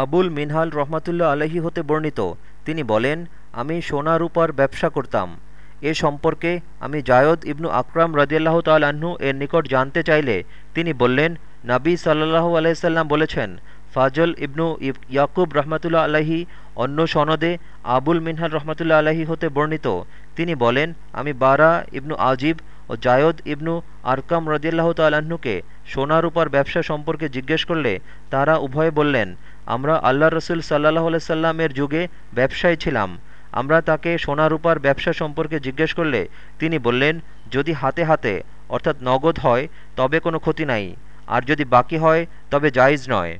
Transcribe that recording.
আবুল মিনহাল রহমাতুল্লা আলহী হতে বর্ণিত। তিনি বলেন, আমি সোনা রূপার ব্যবসা করতাম। এ সম্পর্কে আমি জায়দ ইবনু আকরাম রদিয়াল্লাহ তাল্লাহ্ন এর নিকট জানতে চাইলে তিনি বললেন, নাবী সাল্লাহু আলাইসাল্লাম বলেছেন, ফাজল ইবনু ইয়াকুব রহমতুল্লা আলাহি অন্য সনদে আবুল মিনহাল রহমতুল্লা আলাহি হতে বর্ণিত। তিনি বলেন, আমি বারা ইবনু আজিব ও জায়দ ইবনু আরকাম রদিয়াল্লাহ তাল্লাহ্নকে সোনা রূপার ব্যবসা সম্পর্কে জিজ্ঞেস করলে তারা উভয়ে বললেন আমরা আল্লাহ রসুল সাল্লাহ সাল্লামের যুগে ব্যবসায় ছিলাম। আমরা তাকে সোনা রূপার ব্যবসা সম্পর্কে জিজ্ঞেস করলে তিনি বললেন, যদি হাতে হাতে, অর্থাৎ নগদ হয়, তবে কোনো ক্ষতি নাই, আর যদি বাকি হয়, তবে জায়জ নয়।